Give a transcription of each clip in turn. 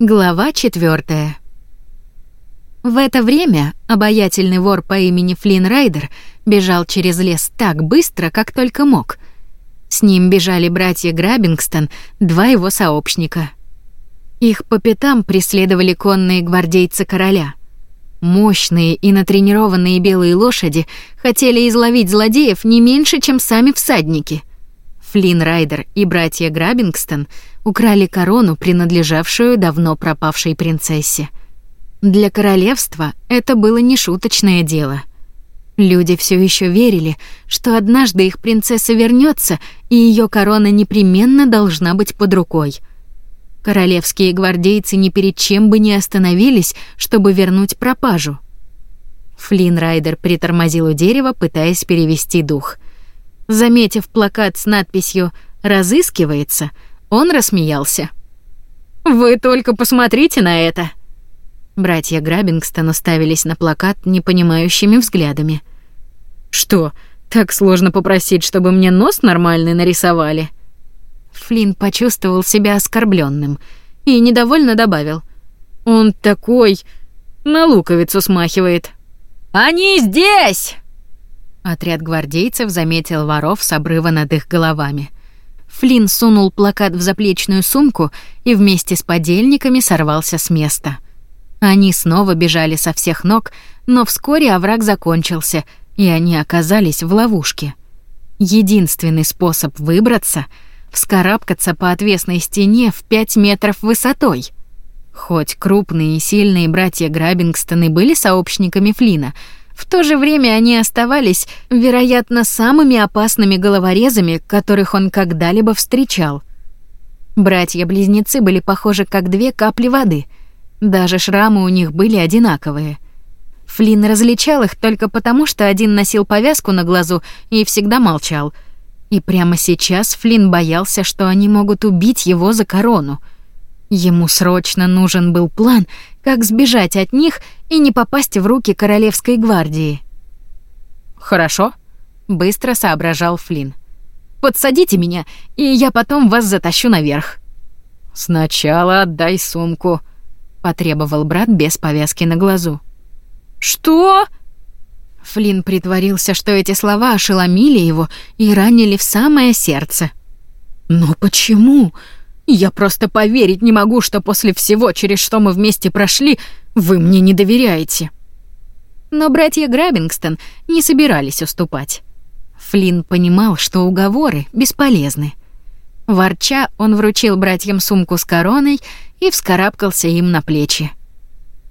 Глава четвертая. В это время обаятельный вор по имени Флинн Райдер бежал через лес так быстро, как только мог. С ним бежали братья Грабингстон, два его сообщника. Их по пятам преследовали конные гвардейцы короля. Мощные и натренированные белые лошади хотели изловить злодеев не меньше, чем сами всадники. Флинн Райдер и братья Грабингстон украли корону, принадлежавшую давно пропавшей принцессе. Для королевства это было не шуточное дело. Люди все еще верили, что однажды их принцесса вернется, и ее корона непременно должна быть под рукой. Королевские гвардейцы ни перед чем бы не остановились, чтобы вернуть пропажу. Флинн Райдер притормозил у дерева, пытаясь перевести дух — Заметив плакат с надписью «Разыскивается», он рассмеялся. «Вы только посмотрите на это!» Братья Грабингстон уставились на плакат непонимающими взглядами. «Что, так сложно попросить, чтобы мне нос нормальный нарисовали?» Флинн почувствовал себя оскорбленным и недовольно добавил. «Он такой... на луковицу смахивает». «Они здесь!» Отряд гвардейцев заметил воров с обрыва над их головами. Флинн сунул плакат в заплечную сумку и вместе с подельниками сорвался с места. Они снова бежали со всех ног, но вскоре овраг закончился, и они оказались в ловушке. Единственный способ выбраться — вскарабкаться по отвесной стене в пять метров высотой. Хоть крупные и сильные братья Грабингстоны были сообщниками Флина, в то же время они оставались, вероятно, самыми опасными головорезами, которых он когда-либо встречал. Братья-близнецы были похожи как две капли воды. Даже шрамы у них были одинаковые. Флинн различал их только потому, что один носил повязку на глазу и всегда молчал. И прямо сейчас Флинн боялся, что они могут убить его за корону — Ему срочно нужен был план, как сбежать от них и не попасть в руки королевской гвардии. Хорошо, быстро соображал Флин. Подсадите меня, и я потом вас затащу наверх. Сначала отдай сумку, потребовал брат без повязки на глазу. Что? Флин притворился, что эти слова ошеломили его и ранили в самое сердце. Но почему? Я просто поверить не могу, что после всего, через что мы вместе прошли, вы мне не доверяете. Но братья Грабингстон не собирались уступать. Флинн понимал, что уговоры бесполезны. Ворча, он вручил братьям сумку с короной и вскарабкался им на плечи.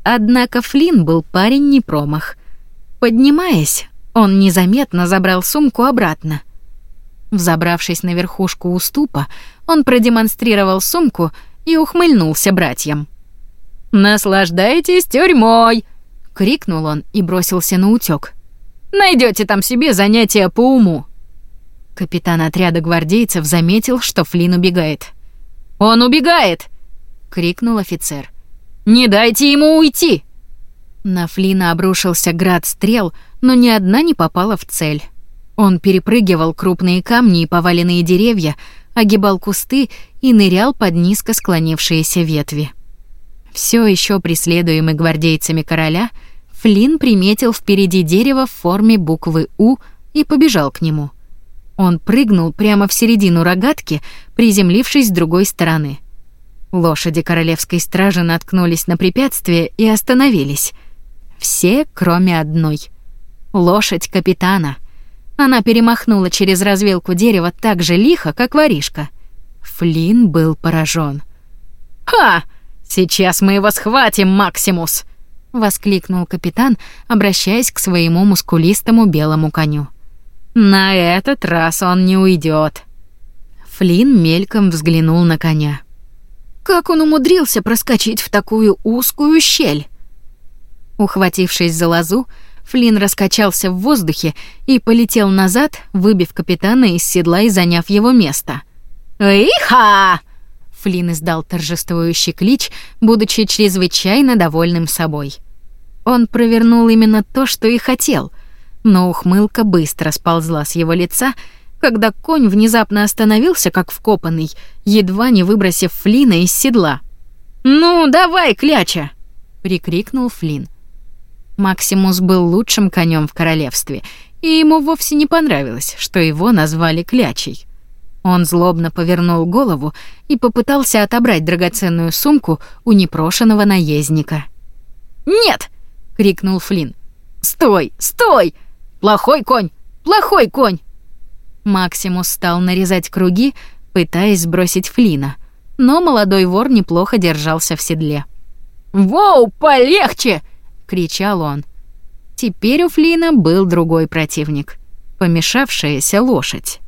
Однако Флинн был парень не промах. Поднимаясь, он незаметно забрал сумку обратно. Взобравшись на верхушку уступа, он продемонстрировал сумку и ухмыльнулся братьям. «Наслаждайтесь тюрьмой!» — крикнул он и бросился на утёк. Найдете там себе занятия по уму!» Капитан отряда гвардейцев заметил, что Флин убегает. «Он убегает!» — крикнул офицер. «Не дайте ему уйти!» На Флина обрушился град стрел, но ни одна не попала в цель. Он перепрыгивал крупные камни и поваленные деревья, огибал кусты и нырял под низко склонившиеся ветви. Все еще преследуемый гвардейцами короля, Флинн приметил впереди дерево в форме буквы «У» и побежал к нему. Он прыгнул прямо в середину рогатки, приземлившись с другой стороны. Лошади королевской стражи наткнулись на препятствие и остановились. Все, кроме одной. Лошадь капитана — она перемахнула через развилку дерева так же лихо, как воришка. Флин был поражен. «Ха! Сейчас мы его схватим, Максимус!» — воскликнул капитан, обращаясь к своему мускулистому белому коню. «На этот раз он не уйдет. Флин мельком взглянул на коня. Как он умудрился проскочить в такую узкую щель? Ухватившись за лозу, Флин раскачался в воздухе и полетел назад, выбив капитана из седла и заняв его место. «Иха!» Флин издал торжествующий клич, будучи чрезвычайно довольным собой. Он провернул именно то, что и хотел, но ухмылка быстро сползла с его лица, когда конь внезапно остановился, как вкопанный, едва не выбросив Флина из седла. «Ну, давай, кляча!» — прикрикнул Флинн. Максимус был лучшим конем в королевстве, и ему вовсе не понравилось, что его назвали клячей. Он злобно повернул голову и попытался отобрать драгоценную сумку у непрошенного наездника. «Нет!» — крикнул Флинн. «Стой! Стой! Плохой конь! Плохой конь!» Максимус стал нарезать круги, пытаясь сбросить Флина, но молодой вор неплохо держался в седле. «Воу, полегче!» — кричал он. Теперь у Флина был другой противник — помешавшаяся лошадь.